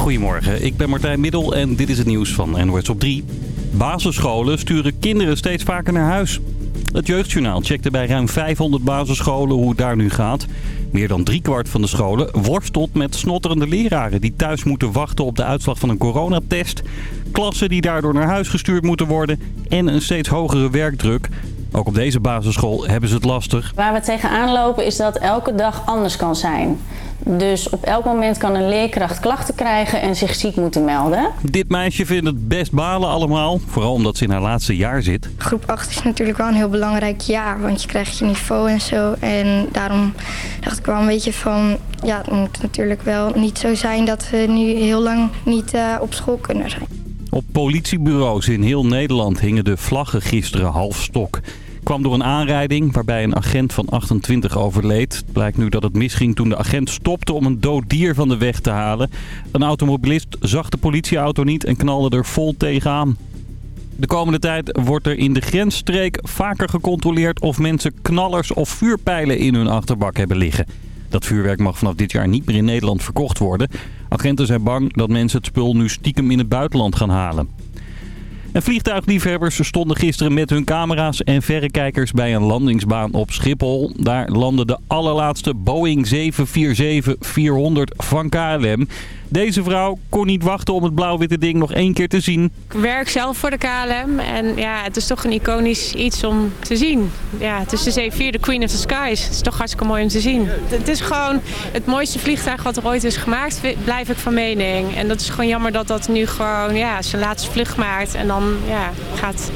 Goedemorgen, ik ben Martijn Middel en dit is het nieuws van NOS op 3. Basisscholen sturen kinderen steeds vaker naar huis. Het Jeugdjournaal checkte bij ruim 500 basisscholen hoe het daar nu gaat. Meer dan driekwart van de scholen worstelt met snotterende leraren... die thuis moeten wachten op de uitslag van een coronatest. Klassen die daardoor naar huis gestuurd moeten worden... en een steeds hogere werkdruk. Ook op deze basisschool hebben ze het lastig. Waar we tegenaan lopen is dat elke dag anders kan zijn. Dus op elk moment kan een leerkracht klachten krijgen en zich ziek moeten melden. Dit meisje vindt het best balen allemaal. Vooral omdat ze in haar laatste jaar zit. Groep 8 is natuurlijk wel een heel belangrijk jaar, want je krijgt je niveau en zo. En daarom dacht ik wel een beetje van, ja, het moet natuurlijk wel niet zo zijn dat we nu heel lang niet uh, op school kunnen zijn. Op politiebureaus in heel Nederland hingen de vlaggen gisteren half stok kwam door een aanrijding waarbij een agent van 28 overleed. Blijkt nu dat het misging toen de agent stopte om een dood dier van de weg te halen. Een automobilist zag de politieauto niet en knalde er vol tegenaan. De komende tijd wordt er in de grensstreek vaker gecontroleerd of mensen knallers of vuurpijlen in hun achterbak hebben liggen. Dat vuurwerk mag vanaf dit jaar niet meer in Nederland verkocht worden. Agenten zijn bang dat mensen het spul nu stiekem in het buitenland gaan halen. En vliegtuigliefhebbers stonden gisteren met hun camera's en verrekijkers bij een landingsbaan op Schiphol. Daar landde de allerlaatste Boeing 747-400 van KLM. Deze vrouw kon niet wachten om het blauw-witte ding nog één keer te zien. Ik werk zelf voor de KLM en ja, het is toch een iconisch iets om te zien. Ja, het is de 74, de Queen of the Skies. Het is toch hartstikke mooi om te zien. Het is gewoon het mooiste vliegtuig wat er ooit is gemaakt, blijf ik van mening. En dat is gewoon jammer dat dat nu gewoon ja, zijn laatste vlucht maakt en dan ja, gaat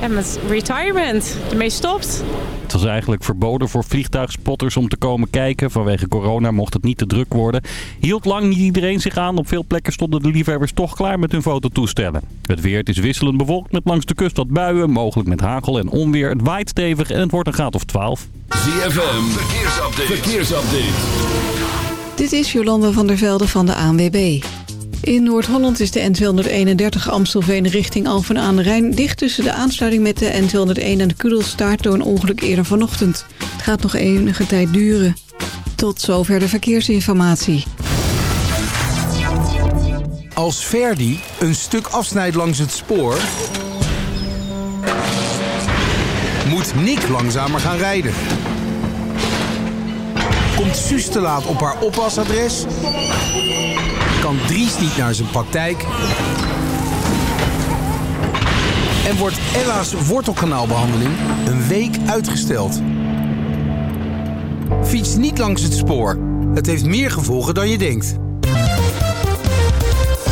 ja, met retirement ermee stopt. Het was eigenlijk verboden voor vliegtuigspotters om te komen kijken. Vanwege corona mocht het niet te druk worden. Hield lang niet iedereen zich aan. Op veel plekken stonden de liefhebbers toch klaar met hun fototoestellen. Het weer het is wisselend bewolkt met langs de kust wat buien. Mogelijk met hagel en onweer. Het waait stevig en het wordt een graad of 12. ZFM, verkeersupdate. verkeersupdate. Dit is Jolanda van der Velde van de ANWB. In Noord-Holland is de N231 Amstelveen richting Alphen aan de Rijn... dicht tussen de aansluiting met de N201 en de Kudelstaart... door een ongeluk eerder vanochtend. Het gaat nog enige tijd duren. Tot zover de verkeersinformatie. Als Verdi een stuk afsnijdt langs het spoor... moet Nick langzamer gaan rijden. Komt Suus te laat op haar oppasadres kan Dries niet naar zijn praktijk. En wordt Ella's wortelkanaalbehandeling een week uitgesteld. Fiets niet langs het spoor. Het heeft meer gevolgen dan je denkt.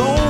own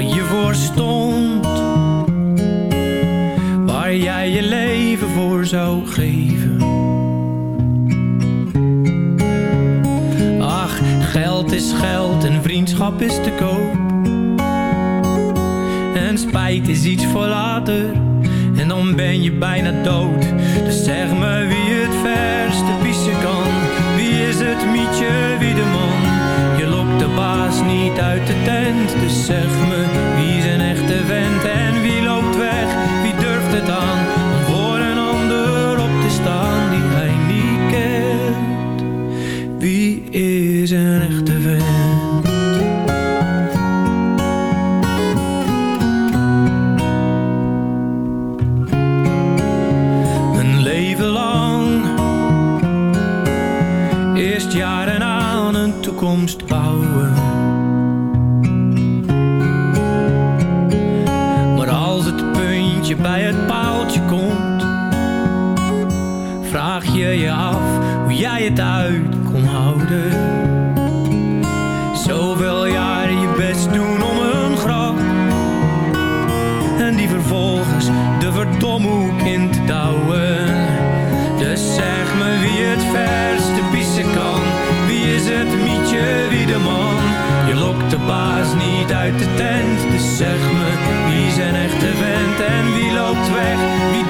waar je voor stond. Waar jij je leven voor zou geven. Ach, geld is geld en vriendschap is te koop. En spijt is iets voor later. En dan ben je bijna dood. Dus zeg me wie het verste pissen kan. Wie is het mietje, wie de man? Pas niet uit de tent. Dus zeg me, wie zijn echte vent en wie loopt weg? Wie durft het aan om voor een ander op te staan die hij niet kent? Wie is een echte vent? Een leven lang, eerst jaren aan een toekomst bouwen uit kon houden. Zoveel jaren je best doen om een grap. En die vervolgens de verdomhoek in te douwen. Dus zeg me wie het verste pissen kan. Wie is het mietje, wie de man? Je lokt de baas niet uit de tent. Dus zeg me wie zijn echte vent en wie loopt weg. Wie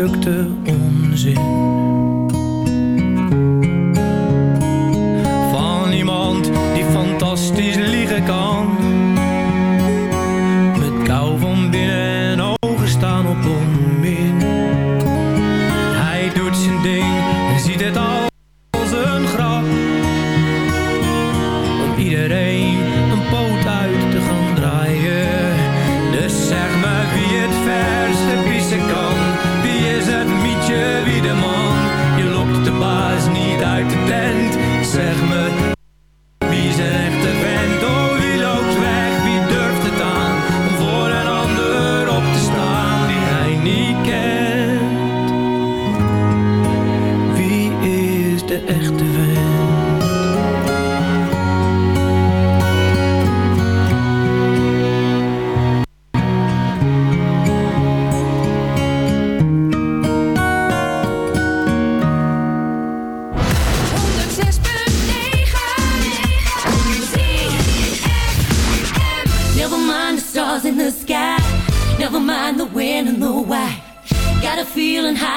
onderdrukte onzin.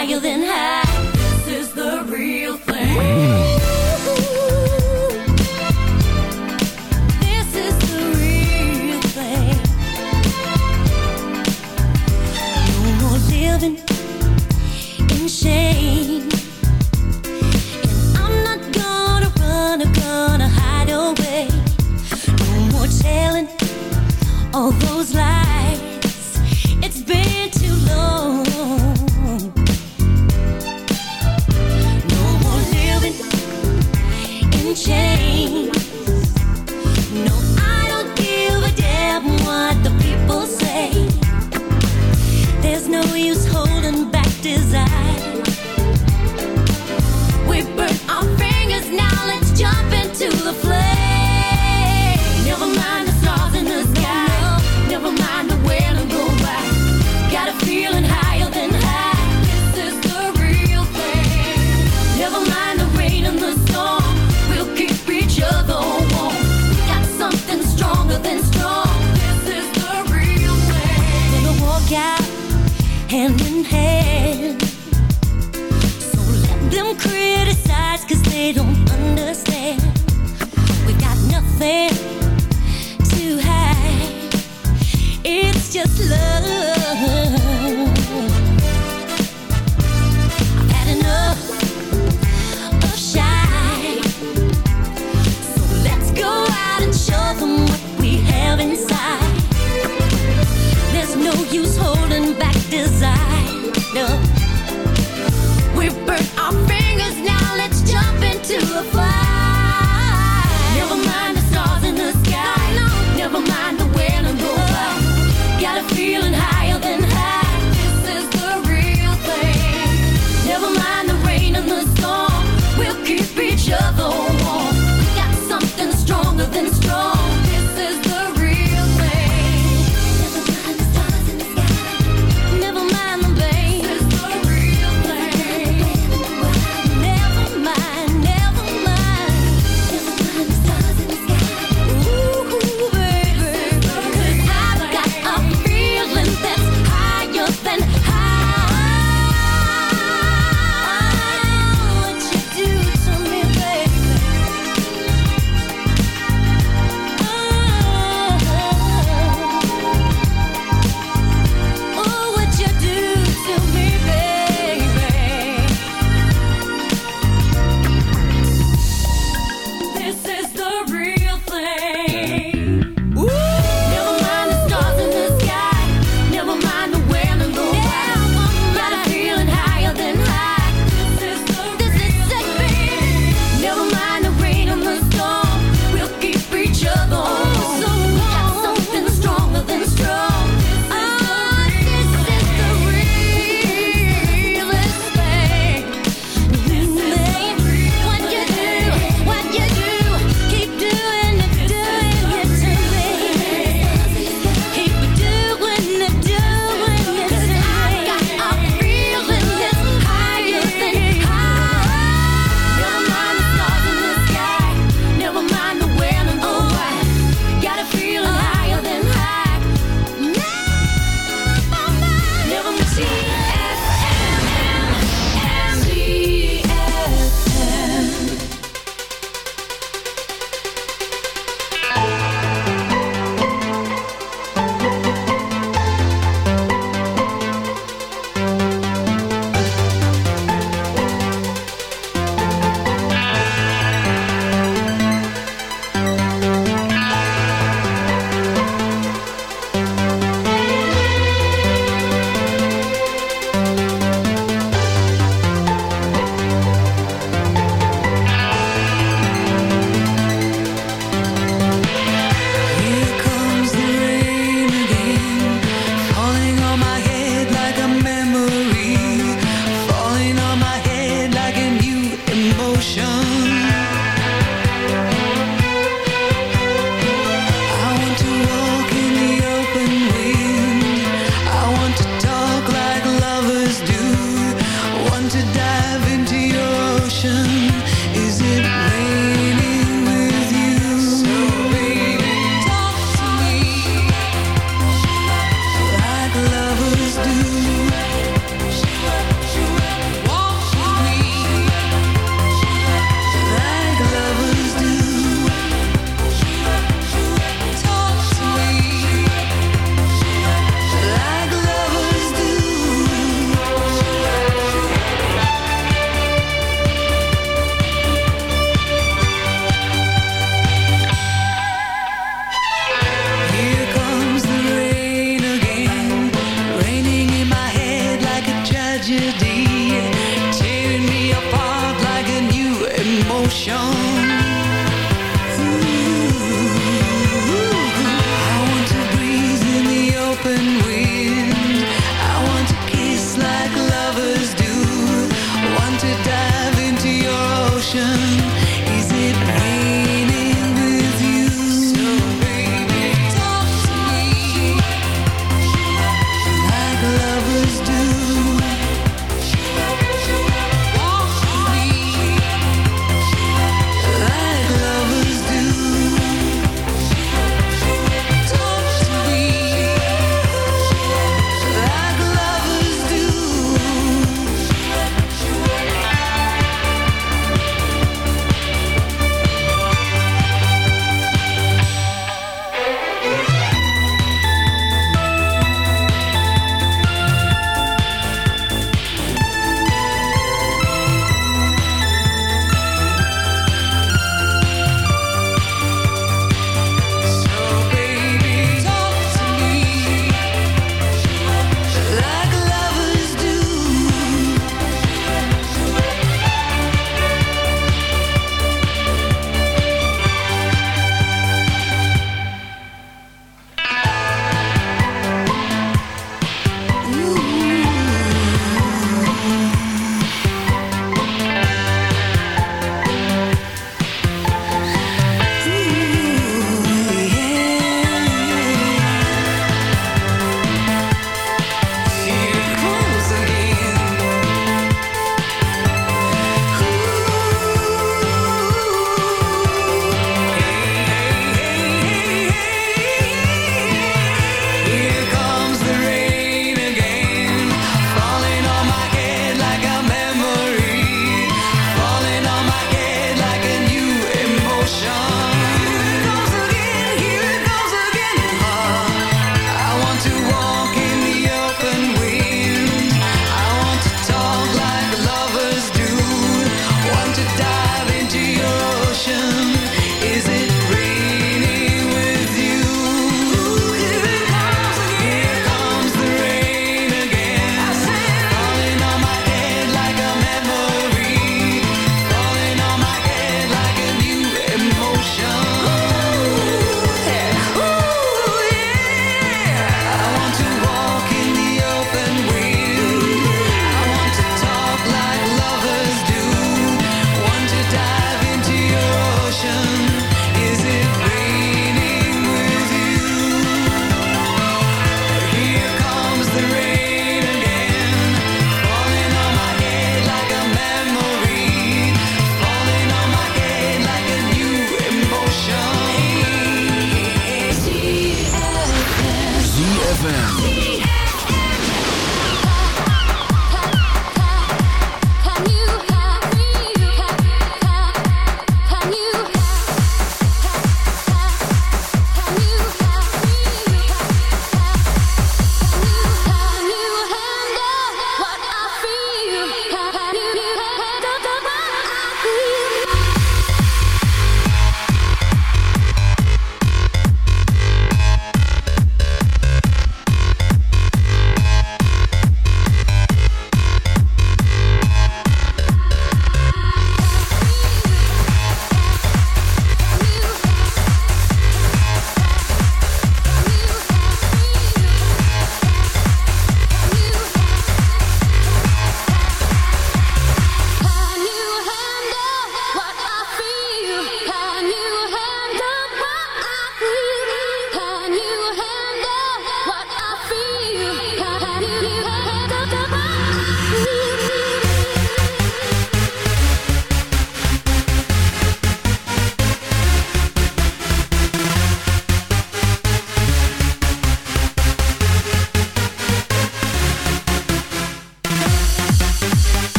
higher than high.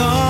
come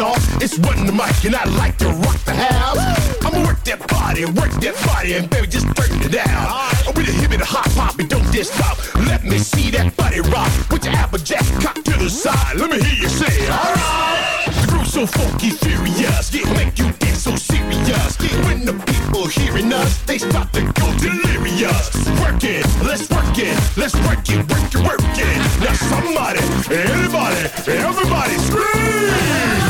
y'all. It's Wonder Mike, and I like to rock the house. I'ma work that body, work that body, and baby, just burn it down. I'm the hip and the hot pop, and don't just stop. Let me see that body rock. Put your applejack cock to the side. Let me hear you say, alright. The groove's so funky, furious, yeah, make you get so serious. When the people hearing us, they start to go delirious. Work it, let's work it, let's work it, work it, work it. Now somebody, anybody, everybody scream!